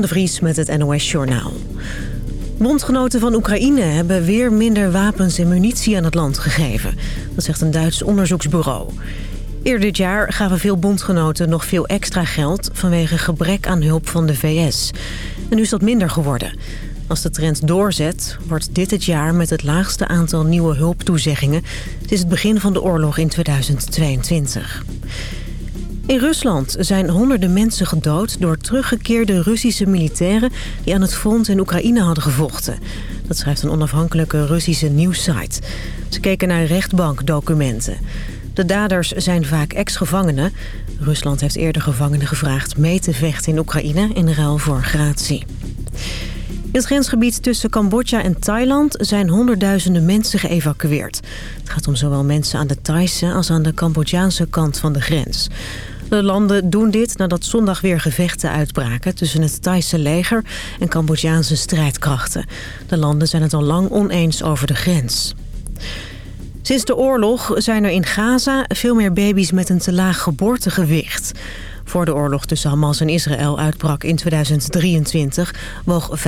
De Vries met het NOS Journaal. Bondgenoten van Oekraïne hebben weer minder wapens en munitie aan het land gegeven. Dat zegt een Duits onderzoeksbureau. Eerder dit jaar gaven veel bondgenoten nog veel extra geld... vanwege gebrek aan hulp van de VS. En nu is dat minder geworden. Als de trend doorzet, wordt dit het jaar met het laagste aantal nieuwe hulptoezeggingen. Is het begin van de oorlog in 2022. In Rusland zijn honderden mensen gedood door teruggekeerde Russische militairen... die aan het front in Oekraïne hadden gevochten. Dat schrijft een onafhankelijke Russische nieuwssite. Ze keken naar rechtbankdocumenten. De daders zijn vaak ex-gevangenen. Rusland heeft eerder gevangenen gevraagd mee te vechten in Oekraïne... in ruil voor gratie. In het grensgebied tussen Cambodja en Thailand zijn honderdduizenden mensen geëvacueerd. Het gaat om zowel mensen aan de Thaise als aan de Cambodjaanse kant van de grens. De landen doen dit nadat zondag weer gevechten uitbraken... tussen het Thaise leger en Cambodjaanse strijdkrachten. De landen zijn het al lang oneens over de grens. Sinds de oorlog zijn er in Gaza veel meer baby's met een te laag geboortegewicht. Voor de oorlog tussen Hamas en Israël uitbrak in 2023... woog 5%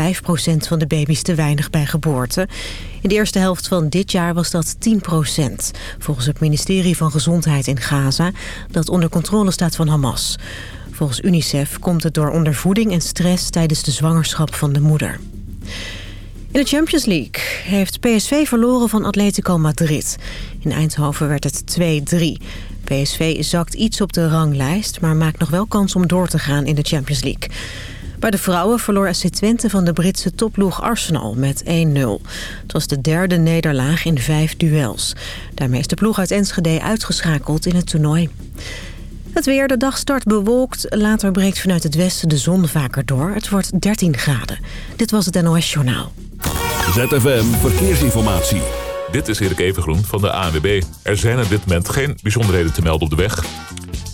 van de baby's te weinig bij geboorte. In de eerste helft van dit jaar was dat 10% Volgens het ministerie van Gezondheid in Gaza... dat onder controle staat van Hamas. Volgens UNICEF komt het door ondervoeding en stress... tijdens de zwangerschap van de moeder. In de Champions League heeft PSV verloren van Atletico Madrid. In Eindhoven werd het 2-3. PSV zakt iets op de ranglijst, maar maakt nog wel kans om door te gaan in de Champions League. Bij de vrouwen verloor SC Twente van de Britse topploeg Arsenal met 1-0. Het was de derde nederlaag in vijf duels. Daarmee is de ploeg uit Enschede uitgeschakeld in het toernooi. Het weer, de dag start bewolkt. Later breekt vanuit het westen de zon vaker door. Het wordt 13 graden. Dit was het NOS Journaal. ZFM Verkeersinformatie. Dit is Erik Evengroen van de ANWB. Er zijn op dit moment geen bijzonderheden te melden op de weg.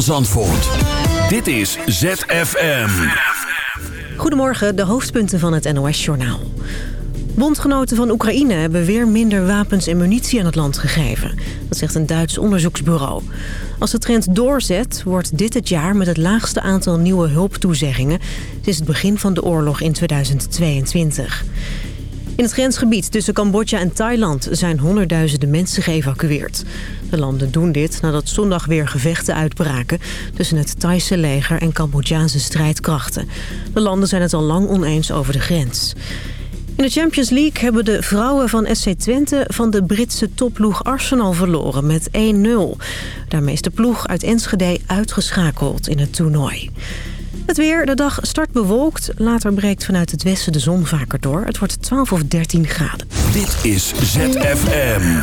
Zandvoort. Dit is ZFM. Goedemorgen, de hoofdpunten van het NOS-journaal. Bondgenoten van Oekraïne hebben weer minder wapens en munitie aan het land gegeven. Dat zegt een Duits onderzoeksbureau. Als de trend doorzet, wordt dit het jaar met het laagste aantal nieuwe hulptoezeggingen... sinds het begin van de oorlog in 2022. In het grensgebied tussen Cambodja en Thailand zijn honderdduizenden mensen geëvacueerd. De landen doen dit nadat zondag weer gevechten uitbraken... tussen het Thaise leger en Cambodjaanse strijdkrachten. De landen zijn het al lang oneens over de grens. In de Champions League hebben de vrouwen van SC Twente van de Britse topploeg Arsenal verloren met 1-0. Daarmee is de ploeg uit Enschede uitgeschakeld in het toernooi. Het weer, de dag start bewolkt. Later breekt vanuit het westen de zon vaker door. Het wordt 12 of 13 graden. Dit is ZFM.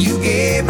you gave